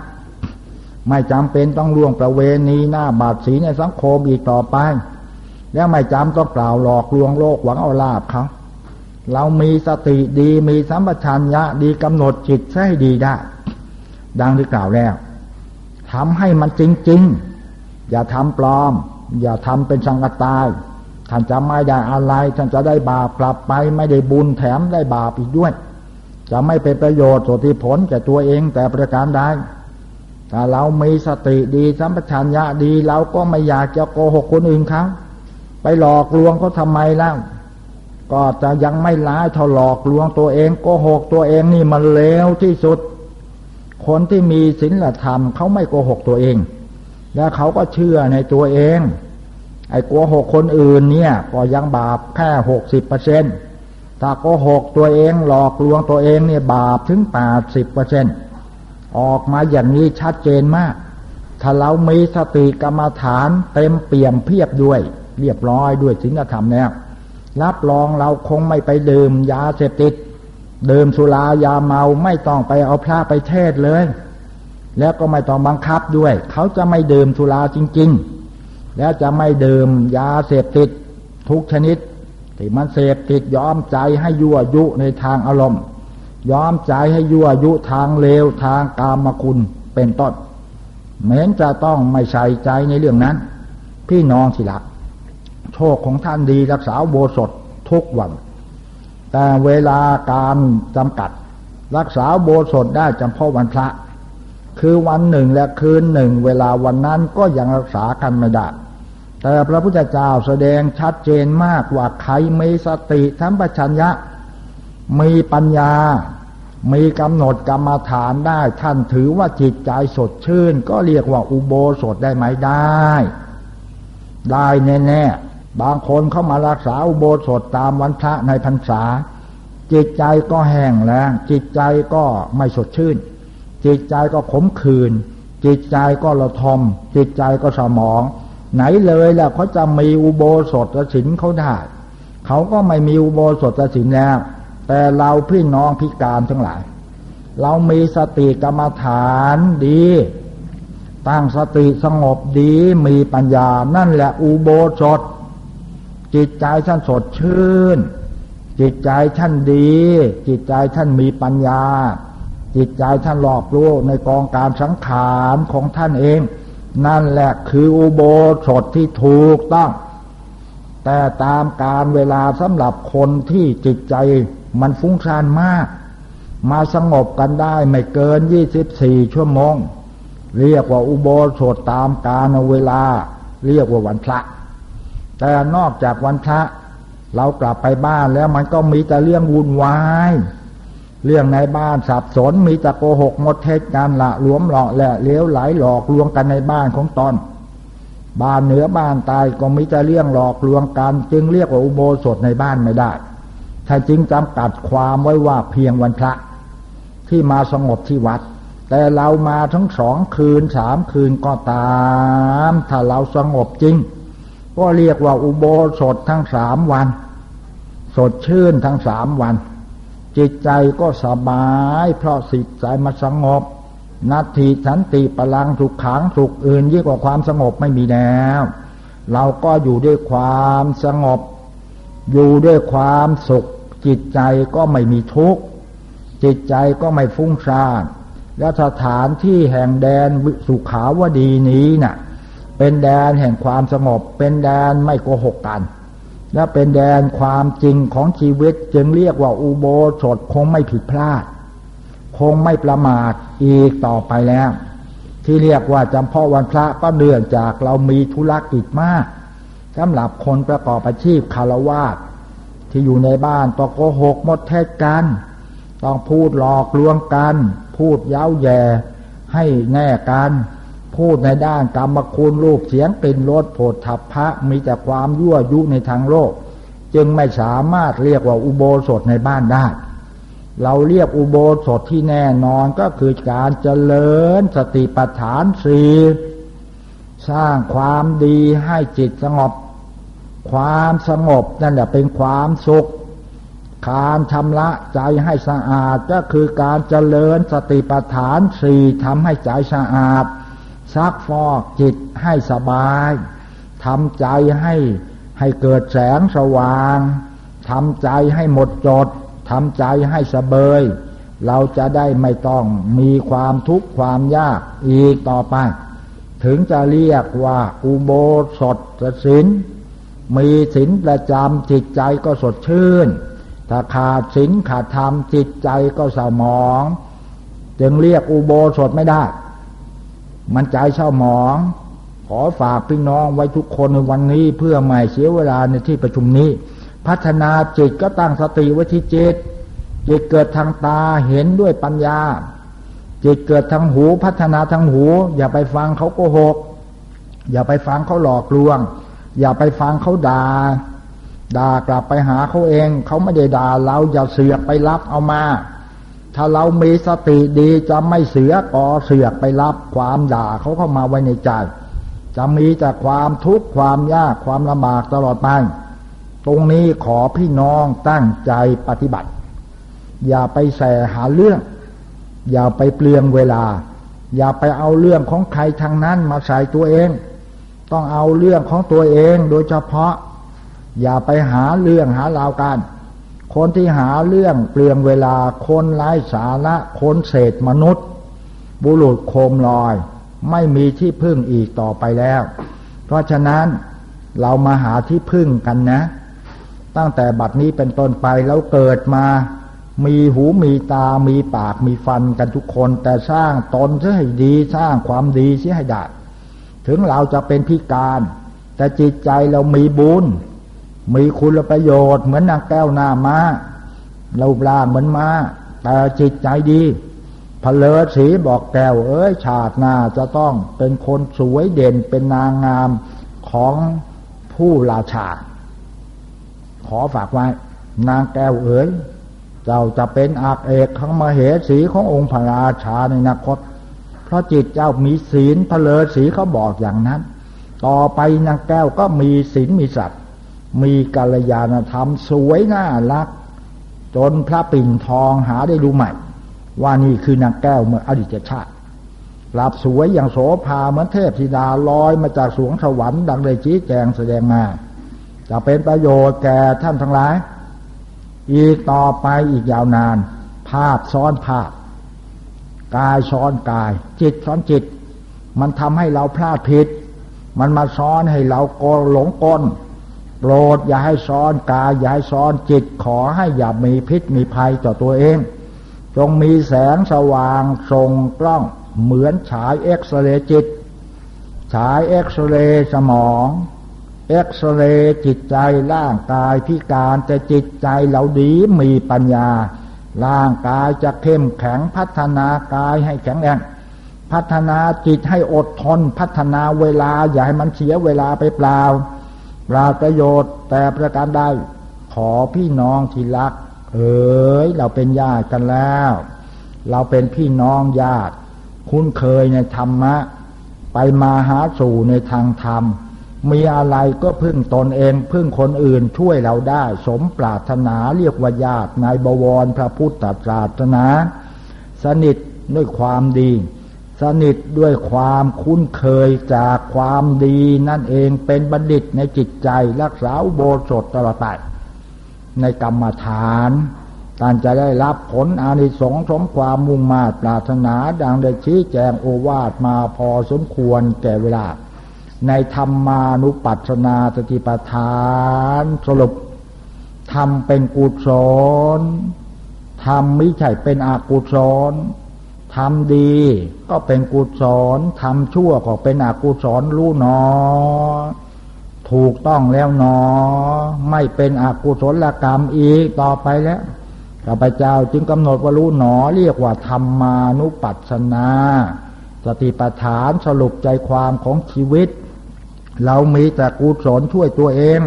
ไม่จำเป็นต้องล่วงประเวณีหน้าบาดสีในสังคมอีกต่อไป แล้วไม่จำต้องกล่าวหลอกลวงโลกหวังเอาลาบเขาเรามีสติดีมีสัมปชัญญะดีกำหนดจิตให้ดีได้ ดังที่กล่าวแล้วทำให้มันจริง ๆ อย่าทำปลอม อย่าทำเป็นสังกตาย ท่านจะไม่ได้อะไร ท่านจะได้บาปกลับไป ไม่ได้บุญแถมได้บาปอีกด้วย จะไม่เป็นประโยชน์สุติผลแก่ตัวเองแต่ประการใดถ้าเรามีสติดีสัมปชัญญะดีเราก็ไม่อยากจะโกหกคนอื่นเขาไปหลอกลวงเขาทำไมแล้ว ก็จะยังไม่ร้ายเท่าหลอกลวงตัวเองโกหกตัวเองนี่มันเลวที่สุด คนที่มีศีลธรรมเขาไม่โกหกตัวเอง แล้วเขาก็เชื่อในตัวเอง ไอ้โกหกคนอื่นเนี่ย ก็ยังบาปแค่หกสิบเปอร์เซ็นต์ถ้าโกหกตัวเองหลอกลวงตัวเองเนี่ยบาปถึงแปดสิบเปอร์เซ็นต์ออกมาอย่างนี้ชัดเจนมาก ถ้าเรามีสติกรรมฐานเต็มเปี่ยมเพียบด้วย เรียบร้อยด้วยศีลธรรมแล้วรับรองเราคงไม่ไปดื่มยาเสพติดดื่มสุรายาเมาไม่ต้องไปเอาพระไปเทศเลย แล้วก็ไม่ต้องบังคับด้วย เขาจะไม่ดื่มสุราจริง ๆ แล้วจะไม่ดื่มยาเสพติดทุกชนิดที่มันเสพติดยอมใจให้ยั่วยุในทางอารมณ์ยอมใจให้ยั่วยุทางเลวทางกามคุณเป็นต้นเหม็นจะต้องไม่ใส่ใจในเรื่องนั้น พี่น้องสิละโชคของท่านดีรักษาโบสถทุกวัน แต่เวลาการจำกัด รักษาโบสถได้จำเพาะวันพระ คือวันหนึ่งและคืนหนึ่ง เวลาวันนั้นก็ยังรักษากันไม่ได้ แต่พระพุทธเจ้าแสดงชัดเจนมากว่าใครมีสติทั้งปัญญะ มีปัญญา มีกำหนดกรรมฐานได้ ท่านถือว่าจิตใจสดชื่น ก็เรียกว่าอุโบสถได้ไหมได้ ได้แน่ๆบางคนเข้ามารักษาอุโบสถตามวันพระในพรรษา จิตใจก็แห้งแล้งจิตใจก็ไม่สดชื่น จิตใจก็ขมขื่นจิตใจก็ระทม จิตใจก็สมอง ไหนเลยแหละเขาจะมีอุโบสถศีลเขาได้เขาก็ไม่มีอุโบสถศีลแล้ว แต่เราพี่น้องพิการทั้งหลาย เรามีสติกรรมฐานดี ตั้งสติสงบดีมีปัญญานั่นแหละอุโบสถ จิตใจท่านสดชื่น จิตใจท่านดี จิตใจท่านมีปัญญา จิตใจท่านหลอกรู้ในกองการสังขารของท่านเอง นั่นแหละคืออุโบสถที่ถูกต้อง แต่ตามการเวลาสำหรับคนที่จิตใจมันฟุ้งซ่านมาก มาสงบกันได้ไม่เกินยี่สิบสี่ชั่วโมง เรียกว่าอุโบสถตามกาลเวลา เรียกว่าวันพระ แต่นอกจากวันพระ เรากลับไปบ้านแล้วมันก็มีแต่เรื่องวุ่นวาย เรื่องในบ้านสับสนมีแต่โกหกหมดเท็จกันละหลวมหลอกแหละเลี้ยวไหลหลอกลวงกันในบ้านของตอนบ้านเหนือบ้านตายก็มีแต่เรื่องหลอกลวงกัน จึงเรียกว่าอุโบสถในบ้านไม่ได้ถ้าจริงจำกัดความไว้ว่าเพียงวันพระ ที่มาสงบที่วัด แต่เรามาทั้งสองคืนสามคืนก็ตาม ถ้าเราสงบจริง ก็เรียกว่าอุโบสถทั้งสามวัน สดชื่นทั้งสามวัน จิตใจก็สบาย เพราะสิทธิ์ใจมาสงบนาทีสันติพลังสุขขังสุขอื่นยิ่งกว่าความสงบไม่มีแล้ว เราก็อยู่ด้วยความสงบ อยู่ด้วยความสุข จิตใจก็ไม่มีทุกข์ จิตใจก็ไม่ฟุ้งซ่านและสถานที่แห่งแดนสุขาวดีนี้นะ่ะเป็นแดนแห่งความสงบ เป็นแดนไม่โกหกกัน และเป็นแดนความจริงของชีวิต จึงเรียกว่าอุโบสถคงไม่ผิดพลาด คงไม่ประมาทอีกต่อไปแล้ว ที่เรียกว่าจำพ่อวันพระก็เดือนจากเรามีธุรกิจมากสำหรับคนประกอบอาชีพคารวาสที่อยู่ในบ้านต้องโกหกหมดแท้กัน ต้องพูดหลอกลวงกัน พูดเย้าแย่ให้แน่กัน พูดในด้านกรรมคุณรูปเสียงกลิ่นรสโผฏฐัพพะมีแต่ความยั่วยุในทางโลก จึงไม่สามารถเรียกว่าอุโบสถในบ้านได้ เราเรียกอุโบสถที่แน่นอนก็คือการเจริญสติปัฏฐานสีสร้างความดีให้จิตสงบ ความสงบนั่นแหละเป็นความสุขการชำระใจให้สะอาดก็คือการเจริญสติปัฏฐานสี่ทำให้ใจสะอาด ซักฟอกจิตให้สบายทำใจให้ให้เกิดแสงสว่างทำใจให้หมดจดทำใจให้สเบย เราจะได้ไม่ต้องมีความทุกข์ความยากอีกต่อไป ถึงจะเรียกว่าอุโบสถศิลมีศิลประจำจิตใจก็สดชื่น ถ้าขาดศิลขาดธรรมจิตใจก็สมอง จึงเรียกอุโบสถไม่ได้ มันใจเช่าหมอง ขอฝากพี่น้องไว้ทุกคนในวันนี้เพื่อไม่เสียเวลาในที่ประชุมนี้ พัฒนาจิตก็ตั้งสติไว้ที่จิตจิตเกิดทางตาเห็นด้วยปัญญา จิตเกิดทางหูพัฒนาทางหู อย่าไปฟังเขาโกหก อย่าไปฟังเขาหลอกลวง อย่าไปฟังเขาดา่าด่ากลับไปหาเขาเอง เขาไม่ได้ด่าเราอย่าเสือกไปรับเอามา ถ้าเรามีสติดีจะไม่เสือกอเสือกไปรับความด่าเขาเข้ามาไว้ในใจ จะมีแต่ความทุกข์ความยากความลำบากตลอดไป ตรงนี้ขอพี่น้องตั้งใจปฏิบัติ อย่าไปแสหาเรื่อง อย่าไปเปลืองเวลา อย่าไปเอาเรื่องของใครทางนั้นมาใส่ตัวเอง ต้องเอาเรื่องของตัวเองโดยเฉพาะ อย่าไปหาเรื่องหาราวกัน คนที่หาเรื่องเปลืองเวลาคนไร้สาระคนเศษมนุษย์ บุรุษโคมลอย ไม่มีที่พึ่งอีกต่อไปแล้ว เพราะฉะนั้นเรามาหาที่พึ่งกันนะ ตั้งแต่บัดนี้เป็นต้นไปแล้วเกิดมามีหูมีตา มีปาก มีฟันกันทุกคน แต่สร้างตนเสียให้ดี สร้างความดีเสียให้ได้ ถึงเราจะเป็นพิการ แต่จิตใจเรามีบุญ มีคุณประโยชน์เหมือนนางแก้วหน้ามา้าเราปลาเหมือนมา้า แต่จิตใจดีพเลอสีบอกแก้วเอ้ยชาติหน้าจะต้องเป็นคนสวยเด่นเป็นนางงามของผู้ราชา ขอฝากไว้ นางแก้วเอ๋ยเจ้าจะเป็นอาเอกขังมเหสีขององค์พระราชาในอนาคต เพราะจิตเจ้ามีศีลพเลอสีเขาบอกอย่างนั้น ต่อไปนางแก้วก็มีศีลมีสัตว์ มีกัลยาณธรรมสวยน่ารัก จนพระปิ่นทองหาได้รู้ใหม่ ว่านี่คือนางแก้วเมื่ออดีตชาติหลับสวยอย่างโสภาเหมือนเทพธิดาลอยมาจากสวงสวรรค์ดังได้ชี้แจงแสดงมา จะเป็นประโยชน์แก่ท่านทั้งหลาย อีกต่อไปอีกยาวนาน ภาพซ้อนภาพ กายซ้อนกาย จิตซ้อนจิต มันทำให้เราพลาดผิด มันมาซ้อนให้เราโกหลงกล โปรดอย่าให้ซ้อนกายอย่าให้ซ้อนจิตขอให้อย่ามีพิษมีภัยต่อตัวเอง จงมีแสงสว่างส่องกล้องเหมือนฉายเอ็กซเรย์จิต ฉายเอ็กซเรย์สมองเอ็กซเรย์จิตใจร่างกายพิการแต่จิตใจเราดีมีปัญญา ร่างกายจะเข้มแข็งพัฒนากายให้แข็งแรงพัฒนาจิตให้อดทน พัฒนาเวลาอย่าให้มันเสียเวลาไปเปล่า ปราประโยชน์แต่ประการใดขอพี่น้องที่รัก เอ๋ยเราเป็นญาติกันแล้ว เราเป็นพี่น้องญาติ คุ้นเคยในธรรมะ ไปมาหาสู่ในทางธรรม มีอะไรก็พึ่งตนเองพึ่งคนอื่นช่วยเราได้ สมปรารถนาเรียกว่าญาติในบวรพระพุทธศาสนา สนิทด้วยความดี สนิทด้วยความคุ้นเคยจากความดีนั่นเองเป็นบัณฑิตในจิตใจรักษาโบสถตลอดไปในกรรมฐานการจะได้รับผลอานิสงส์สมความมุ่งมา่ปรารถนาดังได้ชี้แจงโอวาทมาพอสมควรแก่เวลา ในธรรมานุปัสสนาสติปัฏฐานสรุปทำเป็นกุศลทำไม่ใช่เป็นอกุศล ทำดีก็เป็นกุศลทำชั่วก็เป็นอกุศลรู้นอ ถูกต้องแล้วนอ ไม่เป็นอกุศลกรรมอีกต่อไปแล้วข้าพเจ้าจึงกำหนดว่ารู้หนอ เรียกว่าธรรมานุปัสสนา สติปัฏฐานสรุปใจความของชีวิต เรามีแต่กุศลช่วยตัวเอง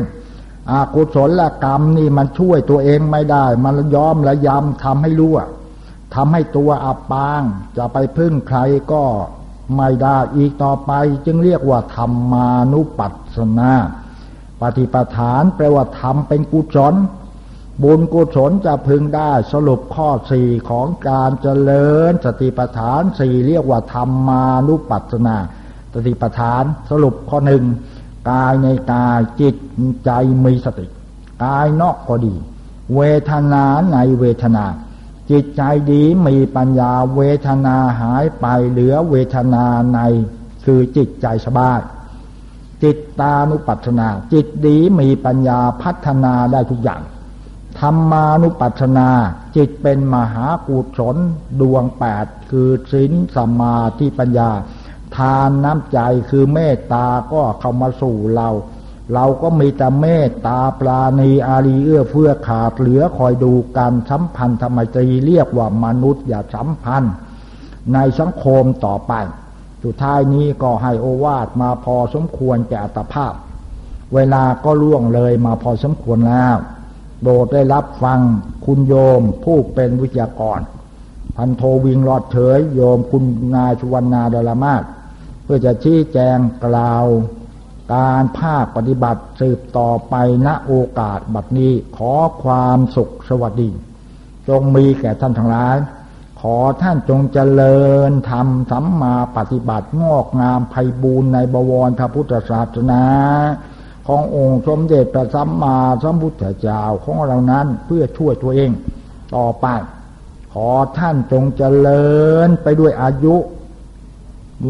อากุศลกรรมนี่มันช่วยตัวเองไม่ได้ มันย้อมและยำทำให้รู้ ทำให้ตัวอับปาง จะไปพึ่งใครก็ไม่ได้อีกต่อไปจึงเรียกว่าธรรมานุปัสสนา ปฏิปทานแปลว่าทำเป็นกุศลบุญกุศลจะพึงได้สรุปข้อสี่ของการเจริญ สติปัฏฐานสี่เรียกว่าธรรมานุปัสสนา สติปัฏฐานสรุปข้อหนึ่งกายในกายจิตใจมีสติ กายนอกก็ดี เวทนาในเวทนา จิตใจดีมีปัญญาเวทนาหายไปเหลือเวทนาในคือจิตใจสบายจิตตานุปัฏนา จิตดีมีปัญญาพัฒนาได้ทุกอย่างธรรมานุปัฏนา จิตเป็นมหากุศลดวงแปดคือศีลสมาธิปัญญา ทานน้ำใจคือเมตตาก็เข้ามาสู่เรา เราก็มีแต่เมตตาปราณีอารีเอื้อเฟื้อขาดเหลือคอยดูการสัมพันธ์ธรรมตรีเรียกว่ามนุษย์อย่าสัมพันธ์ ในสังคมต่อไป สุดท้ายนี้ก็ให้โอวาทมาพอสมควรแก่อัตภาพ เวลาก็ล่วงเลยมาพอสมควรแล้ว โดดได้รับฟังคุณโยมผู้เป็นวิทยากร พันโทวิงรอดเฉยโยมคุณนายชวนาดลมาศเพื่อจะชี้แจงกล่าว การภาคปฏิบัติสืบต่อไปณโอกาสบัดนี้ขอความสุขสวัสดี จงมีแก่ท่านทั้งหลาย ขอท่านจงเจริญทำสัมมาปฏิบัติงอกงามไพบูรณ์ในบวรพระพุทธศาสนาขององค์สมเด็จพระสัมมาสัมพุทธเจ้าของเรานั้นเพื่อช่วยตัวเอง ต่อไป ขอท่านจงเจริญไปด้วยอายุ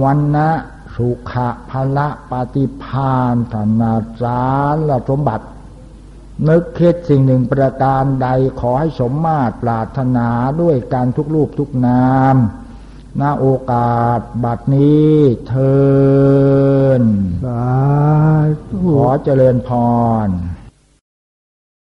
วันนะ สุขะพละปฏิพานธนาจารและสมบัติ นึกคิดสิ่งหนึ่งประการใดขอให้สมมาตรปรารถนาด้วยการทุกรูปทุกนามณโอกาสบัดนี้เทินสาธุขอเจริญพร